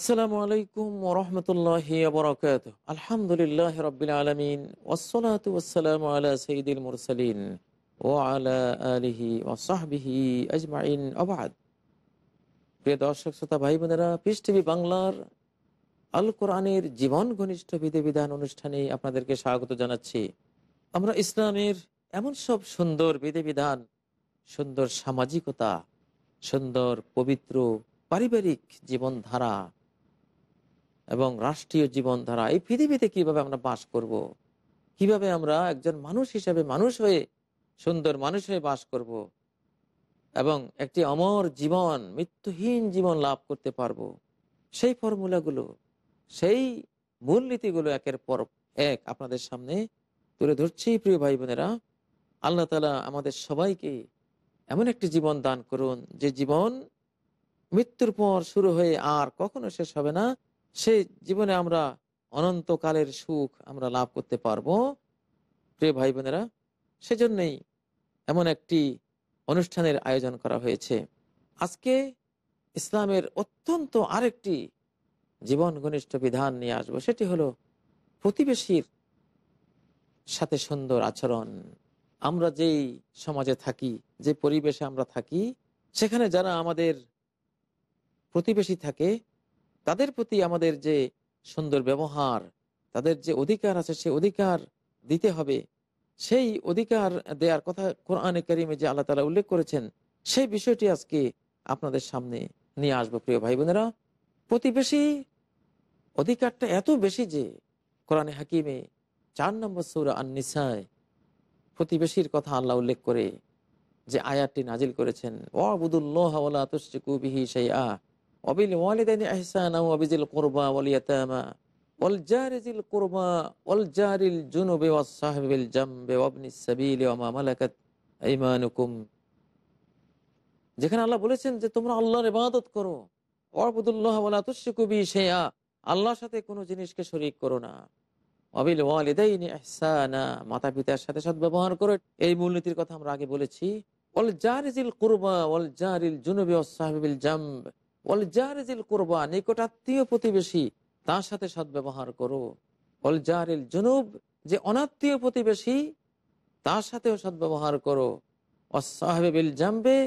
আসসালামু আলাইকুম ওরহমতুল্লাহ বরকাত আলহামদুলিল্লাহ রবিল আলমিন ওসলাত ওসালাম আলা সঈদুল মুরসালিন ও আলা আলিহি ওসাহবিহি আজমাইন। আবাদ প্রিয় দর্শক, শ্রোতা ভাই বোনেরা পিস বাংলার আল কোরআনের জীবন ঘনিষ্ঠ বিধিবিধান অনুষ্ঠানে আপনাদেরকে স্বাগত জানাচ্ছি। আমরা ইসলামের এমন সব সুন্দর বিধিবিধান, সুন্দর সামাজিকতা, সুন্দর পবিত্র পারিবারিক জীবনধারা এবং রাষ্ট্রীয় জীবনধারা, এই পৃথিবীতে কীভাবে আমরা বাস করব। কীভাবে আমরা একজন মানুষ হিসেবে মানুষ হয়ে, সুন্দর মানুষ হয়ে বাস করব। এবং একটি অমর জীবন, মৃত্যুহীন জীবন লাভ করতে পারব সেই ফর্মুলাগুলো, সেই মূলনীতিগুলো একের পর এক আপনাদের সামনে তুলে ধরছি প্রিয় ভাই বোনেরা, আল্লাহ তালা আমাদের সবাইকে এমন একটি জীবন দান করুন, যে জীবন মৃত্যুর পর শুরু হয়ে আর কখনো শেষ হবে না সেই জীবনে আমরা অনন্তকালের সুখ আমরা লাভ করতে পারব। প্রিয় ভাই বোনেরা, সেজন্যই এমন একটি অনুষ্ঠানের আয়োজন করা হয়েছে। আজকে ইসলামের অত্যন্ত আরেকটি জীবন ঘনিষ্ঠ বিধান নিয়ে আসব। সেটি হলো প্রতিবেশীর সাথে সুন্দর আচরণ। আমরা যেই সমাজে থাকি, যে পরিবেশে আমরা থাকি, সেখানে যারা আমাদের প্রতিবেশী থাকে তাদের প্রতি আমাদের যে সুন্দর ব্যবহার, তাদের যে অধিকার আছে সে অধিকার দিতে হবে। সেই অধিকার দেওয়ার কথা কোরআনে করিমে যে আল্লাহ তালা উল্লেখ করেছেন, সেই বিষয়টি আজকে আপনাদের সামনে নিয়ে আসব প্রিয় ভাই বোনেরা প্রতিবেশী অধিকারটা এত বেশি যে কোরআনে হাকিমে চার নম্বর সৌরা আননিসায় প্রতিবেশীর কথা আল্লাহ উল্লেখ করে যে আয়াতটি নাজিল করেছেন, ওয়াবুদুল্লাহ তুষ্টিকুবিহি সেই আহ যেখানে আল্লাহ বলেছেন যে, তোমরা আল্লাহর ইবাদত করো। আল্লাহর সাথে কোনো জিনিসকে শরীক করো না। অবিল ওয়ালিদাইনি ইহসানা। মাতা পিতার সাথে সদ্ব্যবহার করো। এই মূলনীতির কথা আমরা আগে বলেছি। ওয়াল জারিজিল কুরবা ওয়াল জারিল জুনুবি ওয়াস সাহিবিল জামব। অল জারেজিল করবা নিকটাত্মীয় প্রতিবেশী, তার সাথে সদ্ব্যবহার করো। অল জনুব, যে অনাত্মীয় প্রতিবেশী, তার সাথেও সদ্ব্যবহার করো। অসাহেবিল জামবে,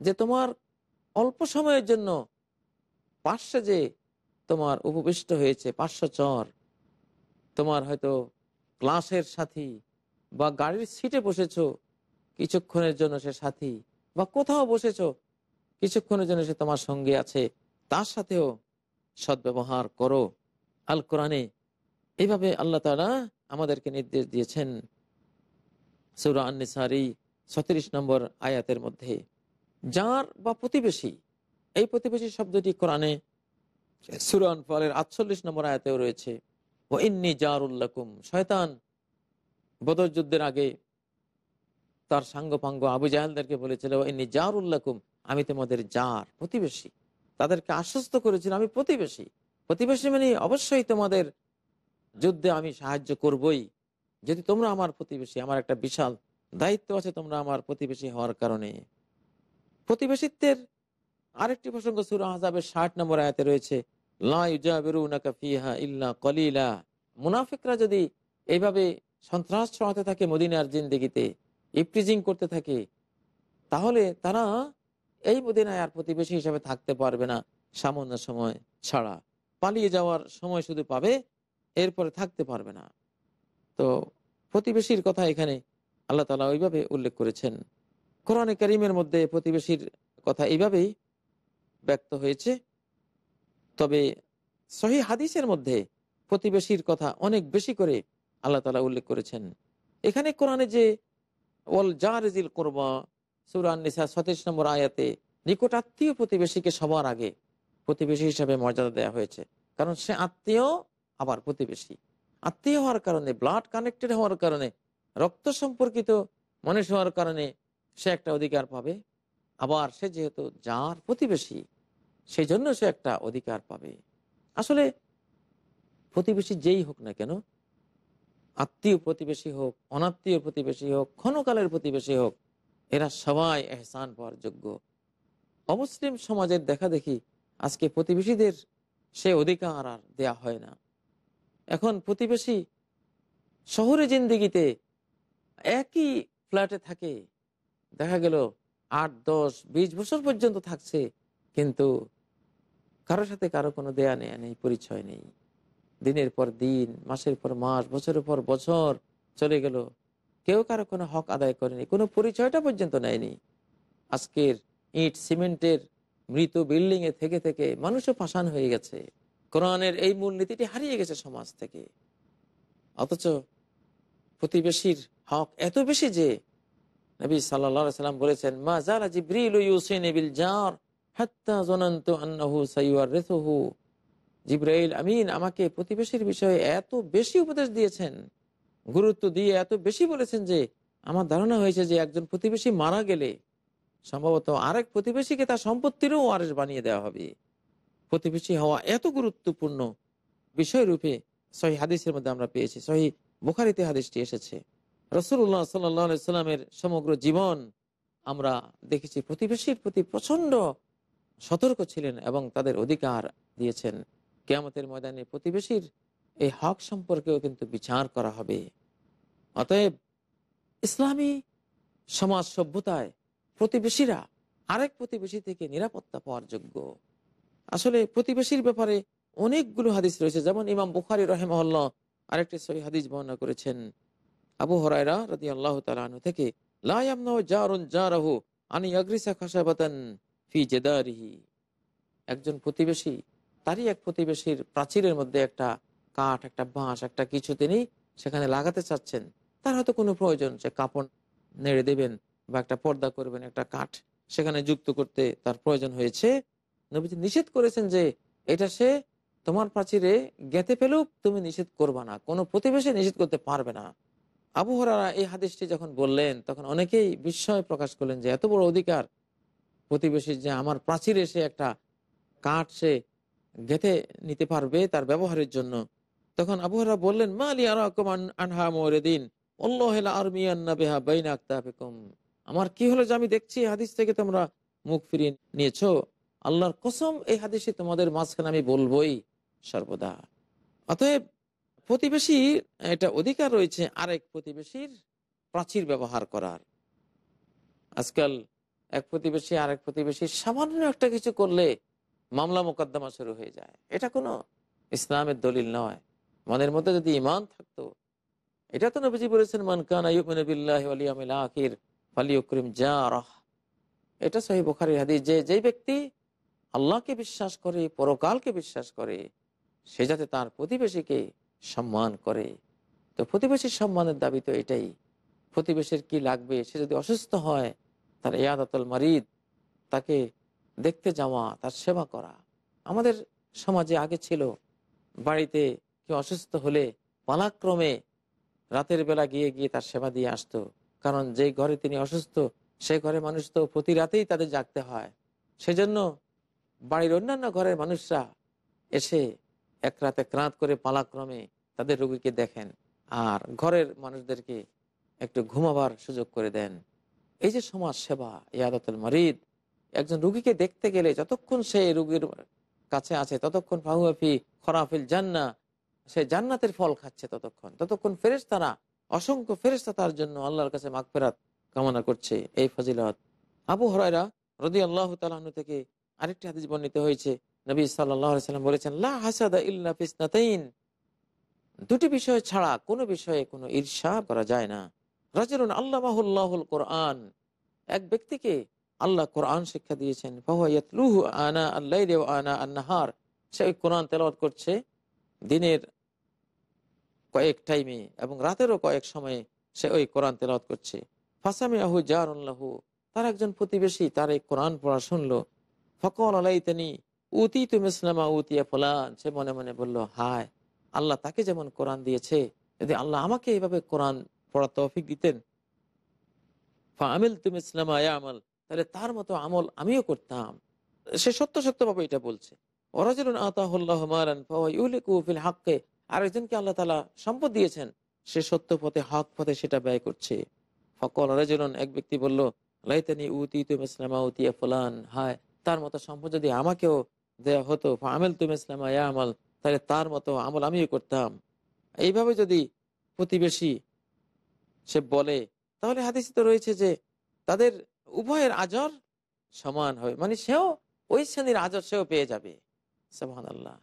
যে তোমার অল্প সময়ের জন্য পার্শ্বে যে তোমার উপবিষ্ট হয়েছে, পার্শ্ব চর, তোমার হয়তো ক্লাসের সাথী বা গাড়ির সিটে বসেছো, কিছুক্ষণের জন্য সে সাথী, বা কোথাও বসেছো কিছুক্ষণের জন্য সে তোমার সঙ্গে আছে। তার সাথেও সদ্ব্যবহার করো। আল কোরআনে এইভাবে আল্লাহ তালা আমাদেরকে নির্দেশ দিয়েছেন। সৌরা আন্নিসারি ছত্রিশ নম্বর আয়াতের মধ্যে, যার বা প্রতিবেশী, এই প্রতিবেশী শব্দটি কোরআনে সুরান ফলের আটচল্লিশ নম্বর আয়াতেও রয়েছে। ও ইন্নি জারুল্লাকুম শয়তান বদর যুদ্ধের আগে তার সাঙ্গ পাঙ্গ আবু জাহালদেরকে বলেছিল, ও ইন্নি জারুল্লাকুম আমি তোমাদের যার প্রতিবেশী, তাদেরকে আশ্বস্ত করেছিল আমি প্রতিবেশী। প্রতিবেশী মানে অবশ্যই তোমাদের যুদ্ধে আমি সাহায্য করবই। যদি তোমরা আমার প্রতিবেশী, আমার একটা বিশাল দায়িত্ব আছে, তোমরা আমার প্রতিবেশী হওয়ার কারণে। প্রতিবেশিত্বের আরেকটি প্রসঙ্গ সুর আজাবের ষাট নম্বর আয়াতে রয়েছে কলিলা। মুনাফিকরা যদি এইভাবে সন্ত্রাস ছড়াতে থাকে মদিনার জিন্দিগিতে ইপ্রিজিং করতে থাকে, তাহলে তারা এই মদিনায় আর প্রতিবেশী হিসাবে থাকতে পারবে না সামান্য সময় ছাড়া। পালিয়ে যাওয়ার সময় শুধু পাবে, এরপরে থাকতে পারবে না। তো প্রতিবেশীর কথা এখানে আল্লাহ তালা ওইভাবে উল্লেখ করেছেন। কোরআনে করিমের মধ্যে প্রতিবেশীর কথা এইভাবেই ব্যক্ত হয়েছে। তবে সহি হাদিসের মধ্যে প্রতিবেশীর কথা অনেক বেশি করে আল্লাহ তালা উল্লেখ করেছেন। এখানে কোরআনে যে ওল জারিজিল করবা সুরান নিসা সতেশ নম্বর আয়াতে নিকট আত্মীয় প্রতিবেশীকে সবার আগে প্রতিবেশী হিসাবে মর্যাদা দেওয়া হয়েছে। কারণ সে আত্মীয়, আবার প্রতিবেশী। আত্মীয় হওয়ার কারণে ব্লাড কানেক্টেড হওয়ার কারণে, রক্ত সম্পর্কিত মানুষ হওয়ার কারণে সে একটা অধিকার পাবে। আবার সে যেহেতু যার প্রতিবেশী সেই জন্য সে একটা অধিকার পাবে। আসলে প্রতিবেশী যেই হোক না কেন, আত্মীয় প্রতিবেশী হোক, অনাত্মীয় প্রতিবেশী হোক, ক্ষণকালের প্রতিবেশী হোক এরা সবাই এহসান পাওয়ার যোগ্য। অমুসলিম সমাজের দেখা দেখি আজকে প্রতিবেশীদের সে অধিকার আর দেয়া হয় না। এখন প্রতিবেশী শহরে জিন্দিগিতে একই ফ্ল্যাটে থাকে। দেখা গেল আট, দশ, বিশ বছর পর্যন্ত থাকছে, কিন্তু কারোর সাথে কারও কোনো দেয়া নেয়া নেই, পরিচয় নেই। দিনের পর দিন, মাসের পর মাস, বছরের পর বছর চলে গেল। কেউ কারও কোনো হক আদায় করেনি, কোনো পরিচয়টা পর্যন্ত নেয়নি। আজকের ইট সিমেন্টের মৃত বিল্ডিং এ থেকে থেকে মানুষও পাষাণ হয়ে গেছে। কোরআনের এই মূলনীতিটি হারিয়ে গেছে সমাজ থেকে। অথচ প্রতিবেশীর হক এত বেশি যে নবী সাল্লা সাল্লাম বলেছেন, মা জারা জিব্রিল ইউসিন বিল জার হাত্তা জনন্ত আন্নাহু সাইয়ার রেথহু জিব্রাইল আমিন আমাকে প্রতিবেশীর বিষয়ে এত বেশি উপদেশ দিয়েছেন। গুরুত্ব দিয়ে এত বেশি বলেছেন যে, আমার ধারণা হয়েছে যে একজন প্রতিবেশী মারা গেলে সম্ভবত আরেক প্রতিবেশীকে তার সম্পত্তিরও ওয়ারেস বানিয়ে দেওয়া হবে। প্রতিবেশী হওয়া এত গুরুত্বপূর্ণ বিষয় রূপে সহি হাদিসের মধ্যে আমরা পেয়েছি। সহি বুখারিতে হাদিসটি এসেছে। রসুল্লাহ সাল্লামের সমগ্র জীবন আমরা দেখেছি, প্রতিবেশীর প্রতি প্রচণ্ড সতর্ক ছিলেন এবং তাদের অধিকার দিয়েছেন। কেয়ামতের ময়দানে প্রতিবেশীর এই হক সম্পর্কেও কিন্তু বিচার করা হবে। অতএব ইসলামী সমাজ সভ্যতায় প্রতিবেশীরা আরেক প্রতিবেশী থেকে নিরাপত্তা পাওয়ার যোগ্য। আসলে প্রতিবেশীর ব্যাপারে অনেকগুলো হাদিস রয়েছে। যেমন ইমাম বুখারি রহেমহল্লা আরেকটি সহি হাদিস বর্ণনা করেছেন। আবু হরাইরা রাদি আল্লাহ তালু থেকে একজন প্রতিবেশী, তারই এক প্রতিবেশীর প্রাচীরের মধ্যে একটা কাঠ, একটা বাঁশ, একটা কিছু তিনি সেখানে লাগাতে চাচ্ছেন। তার হয়তো কোনো প্রয়োজন সে কাপড় নেড়ে দেবেন বা একটা পর্দা করবেন, একটা কাঠ সেখানে যুক্ত করতে তার প্রয়োজন হয়েছে। নবীজি নিষেধ করেছেন যে এটা সে তোমার প্রাচীরে গেঁথে পেলেও তুমি নিষেধ করবা না। কোনো প্রতিবেশী নিষেধ করতে পারবে না। আবহাওয়ারা এই হাদিসটি যখন বললেন, তখন অনেকেই বিস্ময় প্রকাশ করলেন যে এত বড় অধিকার প্রতিবেশী যে আমার প্রাচীরে সে একটা কাঠ সে গেঁথে নিতে পারবে তার ব্যবহারের জন্য। তখন আবহাওয়ারা বললেন, মা আলী আর আনহা মোরেদিন আমার কি হলো যে আমি দেখছি হাদিস থেকে তোমরা মুখ ফিরিয়ে নিয়েছ? আল্লাহর কসম, এই হাদিসে তোমাদের মাঝখানে আমি বলবোই সর্বদা। অতএব প্রতিবেশী, এটা অধিকার রয়েছে আরেক প্রতিবেশীর প্রাচীর ব্যবহার করার। আজকাল এক প্রতিবেশী আরেক প্রতিবেশী সামান্য একটা কিছু করলে মামলা মোকদ্দমা শুরু হয়ে যায়। এটা কোনো ইসলামের দলিল নয়। মনের মধ্যে যদি ইমান থাকতো এটা তো নবীজি বলেছেন, মান কান আখির ফালিউকরিম জারাহ। এটা সহি বোখারি হাদিস। যে, যেই ব্যক্তি আল্লাহকে বিশ্বাস করে, পরকালকে বিশ্বাস করে, সে যাতে তার প্রতিবেশীকে সম্মান করে। তো প্রতিবেশীর সম্মানের দাবি তো এটাই। প্রতিবেশীর কি লাগবে? সে যদি অসুস্থ হয়, তার ইয়াদাতল মারিদ, তাকে দেখতে যাওয়া, তার সেবা করা। আমাদের সমাজে আগে ছিল, বাড়িতে কেউ অসুস্থ হলে পালাক্রমে রাতের বেলা গিয়ে গিয়ে তার সেবা দিয়ে আসতো। কারণ যে ঘরে তিনি অসুস্থ, সে ঘরে মানুষ তো প্রতি রাতেই তাদের জাগতে হয়। সেজন্য বাড়ির অন্যান্য ঘরের মানুষরা এসে এক রাতে ক্রাঁত করে পালাক্রমে তাদের রোগীকে দেখেন আর ঘরের মানুষদেরকে একটু ঘুমাবার সুযোগ করে দেন। এই যে সমাজ সেবা, ইয়াদতুল মারিদ, একজন রুগীকে দেখতে গেলে যতক্ষণ সে রুগীর কাছে আছে, ততক্ষণ ফাহুয়াফি খরাফিল জান্না সে জান্নাতের ফল খাচ্ছে ততক্ষণ। ততক্ষণ ফেরেস তারা অসংখ্য ফেরেস্তা তার জন্য আল্লাহর কাছে মাগফেরাত কামনা করছে। এই ফজিলত। আবু হরাইরা রদি আল্লাহ তালু থেকে আরেকটি হাদিস বর্ণিত হয়েছে। নবী সাল্লাম বলেছেন দুটি বিষয় ছাড়া কোনো বিষয়ে কোনো ঈর্ষা করা যায় না। রাজরুন আল্লাহুল কোরআন। এক ব্যক্তিকে আল্লাহ কোরআন শিক্ষা দিয়েছেন আনা আল্লাহ আনা সে কোরআন তেলাওয়াত করছে, দিনের কয়েক টাইমে এবং রাতেরও কয়েক সময়ে সে ওই কোরআন তেলাওয়াত করছে। ফাসামি আহু জারুল্লাহু তার একজন প্রতিবেশী তার এই কোরআন পড়া শুনলো। ফকল আলাইতানি উতি তুমি ইসলামা উতিয়া ফলান। সে মনে মনে বলল, হায়, আল্লাহ তাকে যেমন কোরআন দিয়েছে, যদি আল্লাহ আমাকে এইভাবে কোরআন পড়া তৌফিক দিতেন। আমিল তুমি ইসলাম আমল তাহলে তার মতো আমল আমিও করতাম। সে সত্য সত্যভাবে এটা বলছে। ওরাজুল আতাহুল্লাহ মারান ফিল হাক্কে আরেকজনকে আল্লাহ তালা সম্পদ দিয়েছেন, সে সত্য পথে, হক পথে সেটা ব্যয় করছে। ফকল রাজুলন, এক ব্যক্তি বলল, লাইতানি উতি তুমি ইসলামা উতিয়া ফুলান। হায়, তার মতো সম্পদ যদি আমাকেও দেয়া হতো আমেল তুমি ইসলামা ইয়া আমল তাহলে তার মতো আমল আমিও করতাম। এইভাবে যদি প্রতিবেশী সে বলে, তাহলে হাদিসে তো রয়েছে যে, তাদের উভয়ের আজর সমান হবে। মানে সেও, ওই শ্রেণির আজর সেও পেয়ে যাবে। সাহান আল্লাহ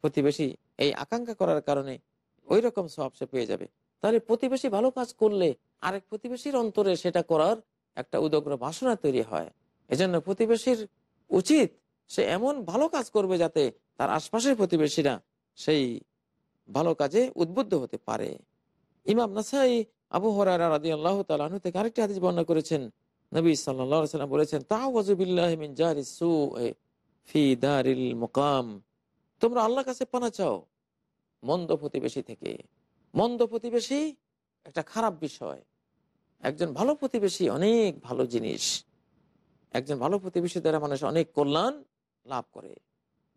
প্রতিবেশী এই আকাঙ্ক্ষা করার কারণে ওই রকম সব সে পেয়ে যাবে। তাহলে প্রতিবেশী ভালো কাজ করলে আরেক প্রতিবেশীর অন্তরে সেটা করার একটা উদগ্র বাসনা তৈরি হয়। এজন্য প্রতিবেশীর উচিত সে এমন ভালো কাজ করবে যাতে তার আশপাশের প্রতিবেশীরা সেই ভালো কাজে উদ্বুদ্ধ হতে পারে। ইমাম নাসাই আবু হরারা থেকে আরেকটি হাদিস বর্ণনা করেছেন। নবী সাল্লাম বলেছেন মোকাম। তোমরা আল্লাহ কাছে পানা চাও। মন্দ প্রতিবেশী থেকে। মন্দ প্রতিবেশী একটা খারাপ বিষয়। একজন ভালো প্রতিবেশী অনেক ভালো জিনিস। একজন ভালো প্রতিবেশী দ্বারা মানুষ অনেক কল্যাণ লাভ করে।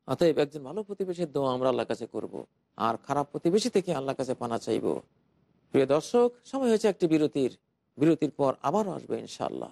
অতএব একজন ভালো প্রতিবেশীর দোয়া আমরা আল্লাহ কাছে করব। আর খারাপ প্রতিবেশী থেকে আল্লাহ কাছে পানা চাইব। প্রিয় দর্শক, সময় হয়েছে একটি বিরতির। বিরতির পর আবারও আসবে ইনশাল্লাহ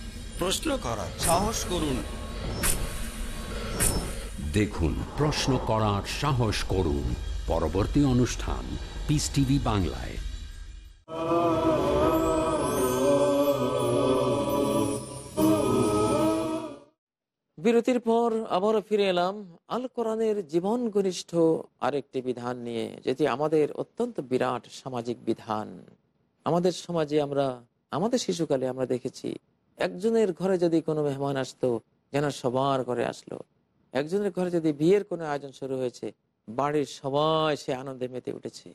প্রশ্ন করার সাহস করুন। দেখুন প্রশ্ন করার সাহস করুন। পরবর্তী অনুষ্ঠান পিস টিভি বাংলায়। বিরতির পর আবারও ফিরে এলাম আল কোরআনের জীবন ঘনিষ্ঠ আরেকটি বিধান নিয়ে যেটি আমাদের অত্যন্ত বিরাট সামাজিক বিধান। আমাদের সমাজে আমরা আমাদের শিশুকালে আমরা দেখেছি একজনের ঘরে যদি কোনো মেহমান আসতো, যেন সবার ঘরে আসলো। একজনের ঘরে যদি বিয়ের কোনো আয়োজন শুরু হয়েছে, বাড়ির সবাই সে আনন্দে মেতে উঠেছে।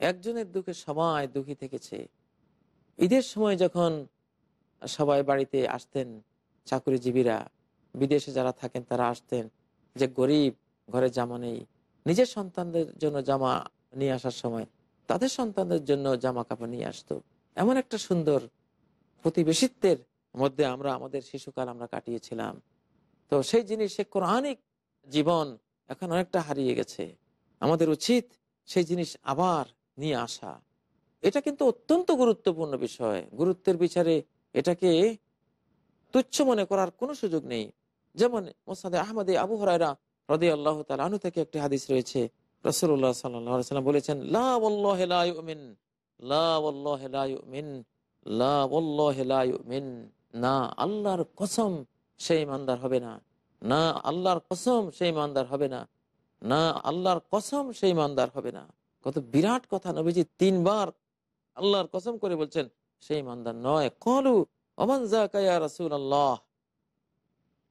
একজনের দুঃখে সবাই দুঃখী থেকেছে। ঈদের সময় যখন সবাই বাড়িতে আসতেন চাকরিজীবীরা, বিদেশে যারা থাকেন তারা আসতেন যে গরিব ঘরে জামা নেই। নিজের সন্তানদের জন্য জামা নিয়ে আসার সময় তাদের সন্তানদের জন্য জামা কাপড় নিয়ে আসতো। এমন একটা সুন্দর প্রতিবেশিত্বের মধ্যে আমরা আমাদের শিশুকাল আমরা কাটিয়েছিলাম। তো সেই জিনিস সে কোরআনিক জীবন এখন অনেকটা হারিয়ে গেছে। আমাদের উচিত সেই জিনিস আবার নিয়ে আসা। এটা কিন্তু অত্যন্ত গুরুত্বপূর্ণ বিষয়। গুরুত্বের বিচারে এটাকে তুচ্ছ মনে করার কোনো সুযোগ নেই। যেমন মোসাদে আহমদে আবু হরাইরা রদি আল্লাহ তালু থেকে একটি হাদিস রয়েছে। রসুল্লাহ সাল্লাম বলেছেন লাউমিন লাউমিন না আল্লাহর কসম সেই মান্দার হবে না। না আল্লাহর কসম সেই মান্দার হবে না। না আল্লাহর কসম সেই মান্দার হবে না। কত বিরাট কথা নবীজি তিনবার আল্লাহর কসম করে বলছেন সেই মান্দার নয়। কলু অমান জাকায়া রসুল আল্লাহ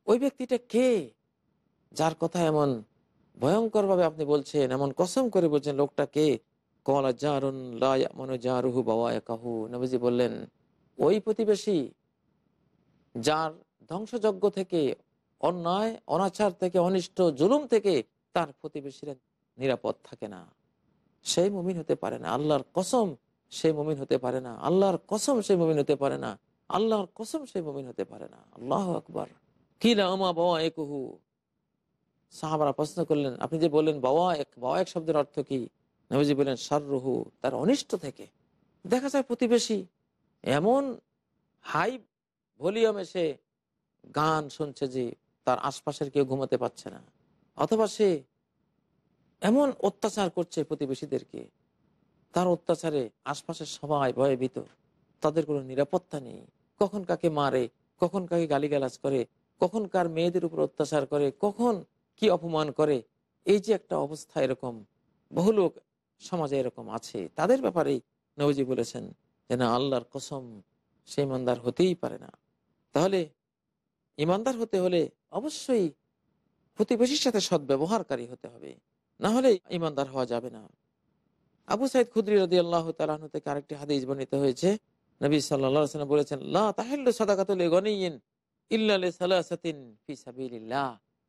ওই ব্যক্তিটা কে? যার কথা এমন ভয়ঙ্কর ভাবে আপনি বলছেন, এমন কসম করে বলছেন, লোকটা কে? কলা জারুন জারুহু বাবা কাহু নবীজি বললেন, ওই প্রতিবেশী যার ধ্বংসযজ্ঞ থেকে, অন্যায়, অনাচার থেকে, অনিষ্ট, জুলুম থেকে তার প্রতিবেশীরা নিরাপদ থাকে না। সেই মুমিন হতে পারে না। আল্লাহর কসম সেই মুমিন হতে পারে না। আল্লাহর কসম সেই মুমিন হতে পারে না। আল্লাহর কসম সেই মুমিন হতে পারে না। আল্লাহ আকবর। কি না আমা বাবা একহু সাহাবারা প্রশ্ন করলেন, আপনি যে বললেন বাবা এক বাবা এক শব্দের অর্থ কি? নবীজি বললেন সাররুহু তার অনিষ্ট থেকে। দেখা যায় প্রতিবেশী এমন হাই ভলিউমে সে গান শুনছে যে তার আশপাশের কেউ ঘুমাতে পারছে না। অথবা সে এমন অত্যাচার করছে প্রতিবেশীদেরকে, তার অত্যাচারে আশপাশের সবাই ভয়ভীত, তাদের কোনো নিরাপত্তা নেই। কখন কাকে মারে, কখন কাকে গালিগালাজ করে, কখন কার মেয়েদের উপর অত্যাচার করে, কখন কি অপমান করে, এই যে একটা অবস্থা এরকম, বহু লোক সমাজে এরকম আছে। তাদের ব্যাপারেই নবজি বলেছেন যে না, আল্লাহর কসম সে ইমানদার হতেই পারে না। তাহলে ইমানদার হতে হলে অবশ্যই প্রতিবেশীর সাথে সদ্ব্যবহারকারী হতে হবে। না হলে ইমানদার হওয়া যাবে না। আবু সাইদ খুদ্রি রদি আল্লাহ তালাহ থেকে আরেকটি হাদিস বর্ণিত হয়েছে। নবী সাল্লাম বলেছেন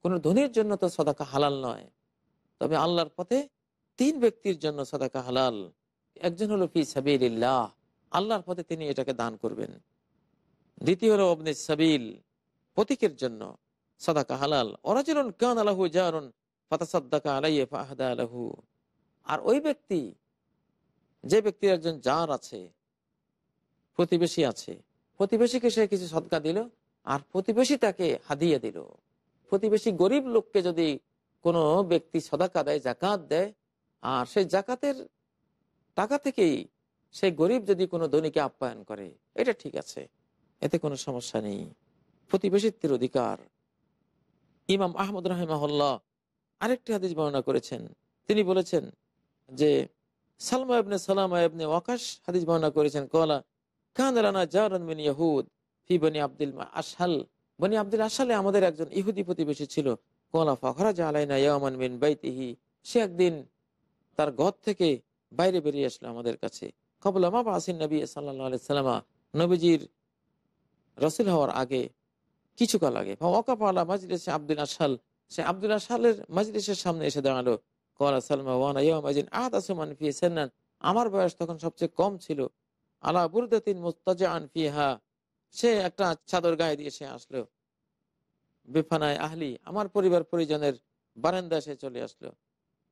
কোন ধনির জন্য তো সদাকা হালাল নয়। তবে আল্লাহর পথে তিন ব্যক্তির জন্য সদাকা হালাল। একজন হলো ফি সাবিল্লাহ আল্লাহর পথে তিনি এটাকে দান করবেন। দ্বিতীয় হলো অবনে সাবিল প্রতীকের জন্য সদাকা হালাল। অরাজরন কান আলাহু জারুন ফাতাসাদ্দাকা আলাইয়ে ফাহাদা আলাহু আর ওই ব্যক্তি, যে ব্যক্তির একজন জার আছে, প্রতিবেশী আছে, প্রতিবেশীকে সে কিছু সদকা দিল, আর প্রতিবেশী তাকে হাদিয়ে দিল। প্রতিবেশী গরিব লোককে যদি কোনো ব্যক্তি সদাকা দেয় জাকাত দেয়, আর সেই জাকাতের টাকা থেকেই সেই গরিব যদি কোনো ধনীকে আপ্যায়ন করে, এটা ঠিক আছে। এতে কোনো সমস্যা নেই। প্রতিবেশিত্বের অধিকার। ইমাম আহমদ রাহিমাহুল্লাহ আরেকটি হাদিস বর্ণনা করেছেন। তিনি বলেছেন যে, সালমা ইবনে সালামা ইবনে ওয়াকাশ হাদিস বর্ণনা করেছেন, কলা কানালানা জারন মিন ইয়াহুদ ফি বনি আব্দুল আশাল বনি আব্দুল আশালে আমাদের একজন ইহুদি প্রতিবেশী ছিল। কলা ফখরা জালাইনা মিন বাইতিহি। সে একদিন তার ঘর থেকে বাইরে বেরিয়ে আসলো আমাদের কাছে। কবল আমা আসিন নবী সাল্লাহ সাল্লামা? নবীজির রসুল হওয়ার আগে কিছুকাল আগে ওকাপালা মাজলিসে আব্দুল আসাল সে আব্দুল আসালের মাজলিসের সামনে এসে দাঁড়াল। কলা সালমা ওয়ানা ইয়ামাজিন আসমান ফিয়ে সেন্নান, আমার বয়স তখন সবচেয়ে কম ছিল। আলা বুরদাতিন মুস্তাজা ফিহা, সে একটা চাদর গায়ে দিয়ে সে আসলো। বেফানায় আহলি, আমার পরিবার পরিজনের বারান্দা সে চলে আসলো।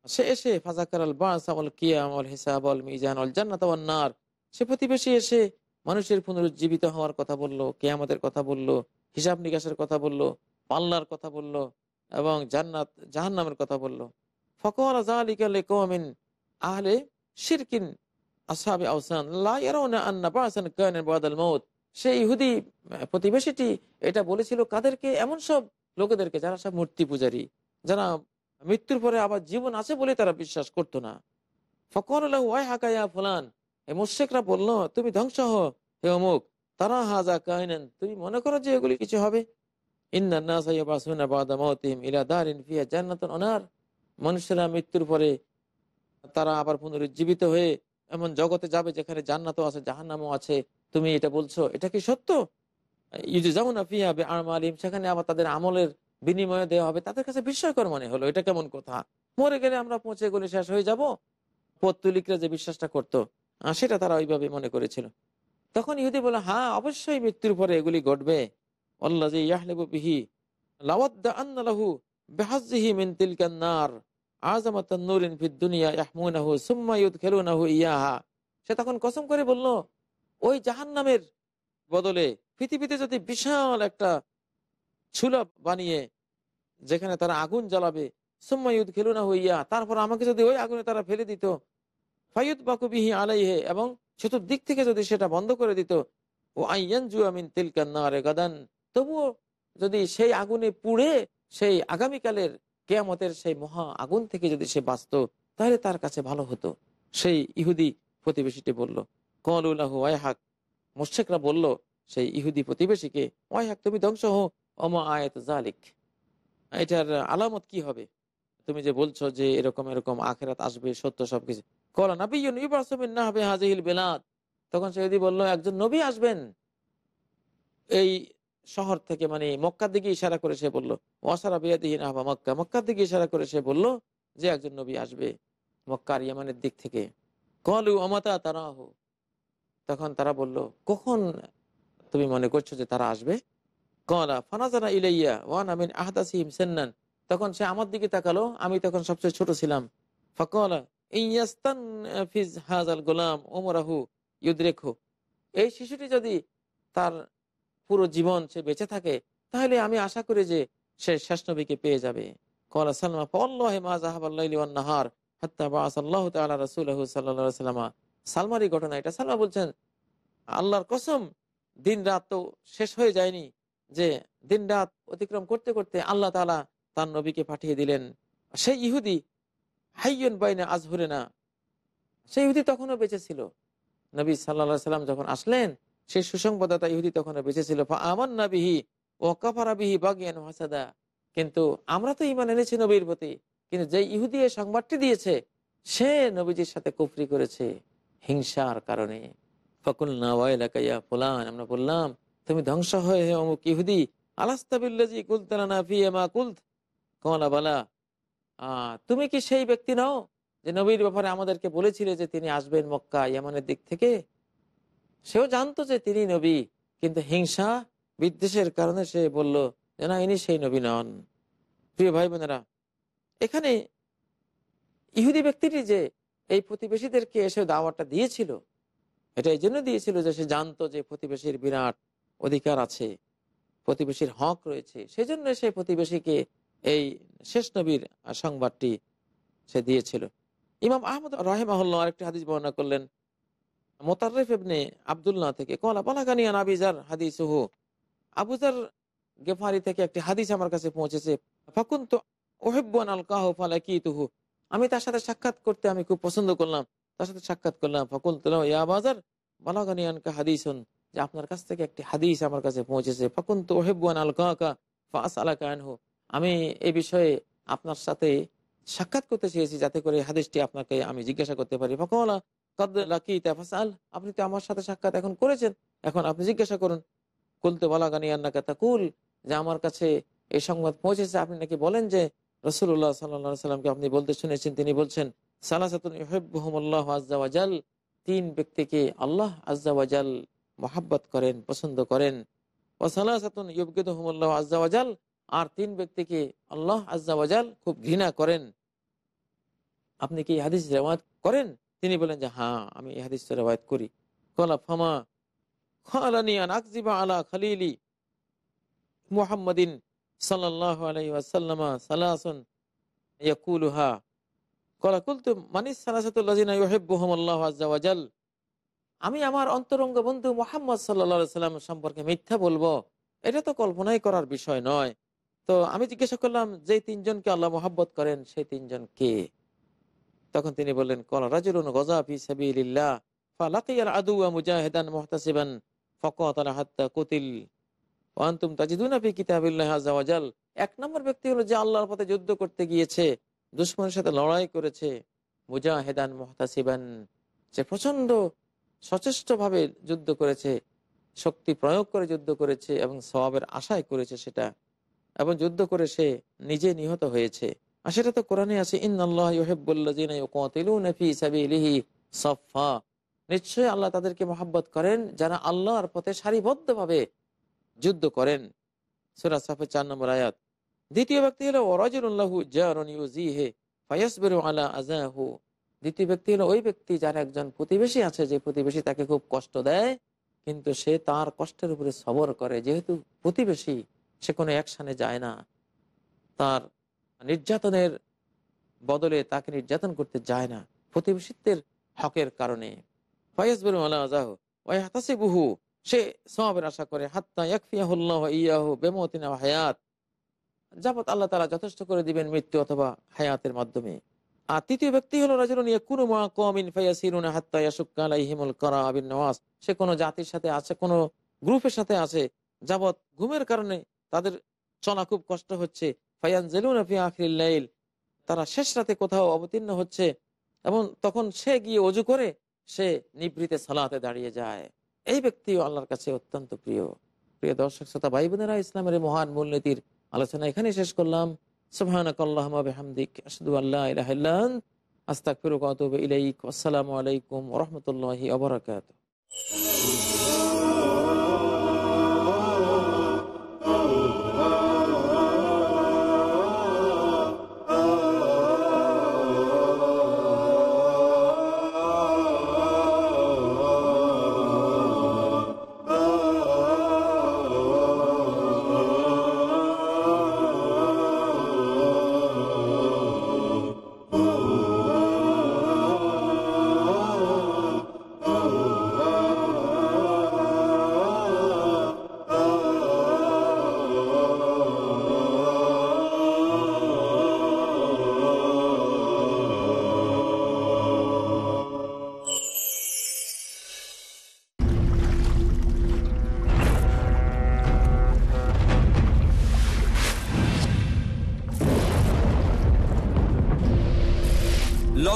সে এসে ফাজাকার আল বাসাল কিয়াম আল হিসাব আল মিজান আল জান্নাত নার, সে প্রতিবেশী এসে মানুষের পুনরুজ্জীবিত হওয়ার কথা বলল, কেয়ামতের কথা বলল, হিসাব নিকাশের কথা বলল, পাল্লার কথা বলল এবং জান্নাত, জাহান্নামের কথা বলল। আহলে শিরকিন সেই ইহুদি প্রতিবেশীটি এটা বলেছিল, কাদেরকে এমন সব লোকেদেরকে যারা সব মূর্তি পূজারী, যারা মৃত্যুর পরে আবার জীবন আছে বলে তারা বিশ্বাস করতো না। ফকর হাকাইয়া ফুলান এই মুশেকরা বলল, তুমি ধ্বংস হ হে অমুক। তারা হাজা কাহিনেন। তুমি মনে করো যে এগুলি কিছু হবে? মানুষেরা মৃত্যুর পরে তারা আবার পুনরুজ্জীবিত হয়ে এমন জগতে যাবে যেখানে জান্নাতও আছে, জাহান্নামও আছে। তুমি এটা বলছো, এটা কি সত্য? সেখানে আবার তাদের আমলের বিনিময় দেওয়া হবে। তাদের কাছে বিস্ময়কর মনে হলো, এটা কেমন কথা? মরে গেলে আমরা পৌঁছে গেলে শেষ হয়ে যাব। পত্তলিকরা যে বিশ্বাসটা করতো সেটা তারা ওইভাবে মনে করেছিল। তখন ইহুদি বলে হ্যাঁ অবশ্যই মৃত্যুর পরে এগুলি ঘটবে। সে তখন কসম করে বলল, ওই জাহান্নামের বদলে পৃথিবীতে যদি বিশাল একটা ছুলা বানিয়ে যেখানে তারা আগুন জ্বালাবে, সুম্মা খেলুনা হইয়া তারপর আমাকে যদি ওই আগুনে তারা ফেলে দিত ফাইয়ুদ বাকুবিহি আলাইহে, এবং চতুর্দিক থেকে যদি সেটা বন্ধ করে দিত, ও আইয়ানজু আমিন তিলকান্নারে গাদান, তবুও যদি সেই আগুনে পুড়ে সেই আগামীকালের কেয়ামতের সেই মহা আগুন থেকে যদি সে বাঁচত, তাহলে তার কাছে ভালো হতো। সেই ইহুদি প্রতিবেশীটি বলল কলুল্লাহ ওয়াইহাক। মোশেকরা বলল, সেই ইহুদি প্রতিবেশীকে, ওয়াইহাক, তুমি ধ্বংস হো অমা আয়াত জালিক এটার আলামত কি হবে? তুমি যে বলছো যে এরকম এরকম আখেরাত আসবে, সত্য সবকিছু। কলা তখন সে যদি বলল, একজন নবী আসবেন? এই শহর থেকে মানে মক্কার দিকে ইশারা করে সে বলল, ওয়াসারা বিয়াদিহীন আহবা মক্কা। মক্কার দিকে ইশারা করে সে যে একজন নবী আসবে মক্কার ইয়ামানের দিক থেকে। কলু অমাতা তারা তখন তারা বলল, কখন তুমি মনে করছ যে তারা আসবে? কলা ফানাজানা ইলাইয়া ওয়ান আমিন আহদাসিম সেন্নান। তখন সে আমার দিকে তাকালো, আমি তখন সবচেয়ে ছোট ছিলাম। ফকলা ইয়াস্তান গোলাম ওমরাহু এই শিশুটি যদি তার পুরো জীবন সে বেঁচে থাকে, তাহলে আমি আশা করি যে সে শেষ নবীকে পেয়ে যাবে। কলা সালমা সালমারি ঘটনা এটা। সালমা বলছেন, আল্লাহর কসম, দিন রাত তো শেষ হয়ে যায়নি যে দিন রাত অতিক্রম করতে করতে আল্লাহ তালা তার নবীকে পাঠিয়ে দিলেন। সেই ইহুদি হাইয়ন বাইনে আজহুরে না সেই ইহুদি তখনও বেঁচে ছিল। নবী সাল্লা সাল্লাম যখন আসলেন, সেই সুসংবাদতা ইহুদি তখনও বেঁচে ছিল। আমার নাবিহি ও কাফারাবিহি বাগিয়ান হাসাদা। কিন্তু আমরা তো ইমান এনেছি নবীর প্রতি, কিন্তু যে ইহুদি এই সংবাদটি দিয়েছে, সে নবীজির সাথে কুফরি করেছে হিংসার কারণে। ফকুল না ফুলান, আমরা বললাম, তুমি ধ্বংস হয়ে হে অমুক ইহুদি। আলাস্তাবিল্লাজি কুলতানা ফিয়েমা কুলত? কমলা বালা তুমি কি সেই ব্যক্তি নও যে নবীর ব্যাপারে আমাদেরকে বলেছিলে যে তিনি আসবেন মক্কা ইয়ামানের দিক থেকে? সেও জানতো যে তিনি নবী, কিন্তু হিংসা, বিদ্বেষের কারণে সে বলল যে না, ইনি সেই নবী নন। প্রিয় ভাই বোনেরা, এখানে ইহুদি ব্যক্তিটি যে এই প্রতিবেশীদেরকে এসে দাওয়াটা দিয়েছিল, এটা এই জন্য দিয়েছিল যে সে জানতো যে প্রতিবেশীর বিরাট অধিকার আছে, প্রতিবেশীর হক রয়েছে, সেজন্য সে প্রতিবেশীকে এই শেষ নবীর সংবাদটি সে দিয়েছিল। ইমাম আহমদ রাহেমাহুল্লাহ আরেকটি হাদিস বর্ণনা করলেন মোতারেফ এবনে আবদুল্লাহ থেকে, কলা বলাগানিয়ান আবিজার হাদিস হু আবুজার গেফারি থেকে একটি হাদিস আমার কাছে পৌঁছেছে ফাকুন তো ওহেবান আল কাহ ফালাকি তুহু আমি তার সাথে সাক্ষাৎ করতে আমি খুব পছন্দ করলাম, তার সাথে সাক্ষাৎ করলাম ফাকুল তুলাম ইয়া বাজার বালাগানিয়ানকা হাদিসন, যে আপনার কাছ থেকে একটি হাদিস আমার কাছে পৌঁছেছে ফাকুন তো ওহেবান আল কাহকা ফাস আলাকা আনহু আমি এই বিষয়ে আপনার সাথে সাক্ষাৎ করতে চেয়েছি যাতে করে হাদিসটি আপনাকে আমি জিজ্ঞাসা করতে পারি। ফকলা আপনি তো আমার সাথে সাক্ষাৎ এখন করেছেন। এখন আপনি জিজ্ঞাসা করুন। কুলতে বালাগানি আন্নাকা তাকুল, যে আমার কাছে এই সংবাদ পৌঁছেছে। আপনি নাকি বলেন যে রসুল্লাহ সাল্লা সাল্লামকে আপনি বলতে শুনেছেন, তিনি বলছেন সালাসাতুল্লাহ আজাল তিন ব্যক্তিকে আল্লাহ আজাল মহাব্বত করেন, পছন্দ করেন। ও সালাসাতুন ইবগিদুল্লাহ আজাল আর তিন ব্যক্তিকে আল্লাহ আজাল খুব ঘৃণা করেন। আপনি কি হাদিস রেওয়ায়ত করেন? তিনি বলেন যে হ্যাঁ আমি এই হাদিস রেওয়ায়ত করি। কলা, ফামা আমি আমার অন্তরঙ্গ বন্ধু মোহাম্মদ সাল্লা সাল্লাম সম্পর্কে মিথ্যা বলব? এটা তো কল্পনাই করার বিষয় নয়। তো আমি জিজ্ঞাসা করলাম, যে তিনজনকে আল্লাহ মোহাব্বত করেন, সেই তিনজন কে? তখন তিনি বললেন, কল রাজুলুন এক নম্বর ব্যক্তি হলো যে আল্লাহর পথে যুদ্ধ করতে গিয়েছে সাথে লড়াই করেছে সে সচেষ্টভাবে যুদ্ধ করেছে, শক্তি প্রয়োগ করে যুদ্ধ করেছে এবং সবাবের আশায় করেছে সেটা। এবং যুদ্ধ করে সে নিজে নিহত হয়েছে। আর সেটা তো কোরআনে আছে নিশ্চয় আল্লাহ তাদেরকে মহাব্বত করেন যারা আল্লাহর পথে সারিবদ্ধ ভাবে যুদ্ধ করেন। দ্বিতীয় ব্যক্তি হলো দ্বিতীয় ব্যক্তি হলো, ওই ব্যক্তি যার একজন প্রতিবেশী আছে, যে প্রতিবেশী তাকে খুব কষ্ট দেয়, কিন্তু সে তার কষ্টের উপরে সবর করে। যেহেতু প্রতিবেশী সে কোনো অ্যাকশানে যায় না। তার নির্যাতনের বদলে তাকে নির্যাতন করতে যায় না। প্রতিবেশিত্বের হকের কারণে। ফয়াসবের আলা আজাহু ওই হাতাসি বহু সে সমাবের আশা করে, হাত্তা ইয়াকফিয়াহুল্লাহ ইয়াহু বেমতিনা হায়াত। যাবত আল্লাহ তালা যথেষ্ট করে দিবেন মৃত্যু অথবা হায়াতের মাধ্যমে। আর তৃতীয় ব্যক্তি হলো রাজুল সে কোনো জাতির সাথে আছে, কোনো গ্রুপের সাথে আছে। যাবত ঘুমের কারণে তাদের চলা খুব কষ্ট হচ্ছে। তারা শেষ রাতে কোথাও অবতীর্ণ হচ্ছে এবং তখন সে গিয়ে অজু করে সে নিবৃতে সালাতে দাঁড়িয়ে যায়। এই ব্যক্তি আল্লাহর কাছে অত্যন্ত প্রিয়। প্রিয় দর্শক, শ্রোতা ভাই বোনেরা ইসলামের মহান মূলনীতির আলোচনা এখানে শেষ করলাম। সুবাহানকাল্লাহমদিক আসাদু আস্তাকফিরুক ইলাইক। আসসালামু আলাইকুম রাহমাতুল্লাহি ওয়া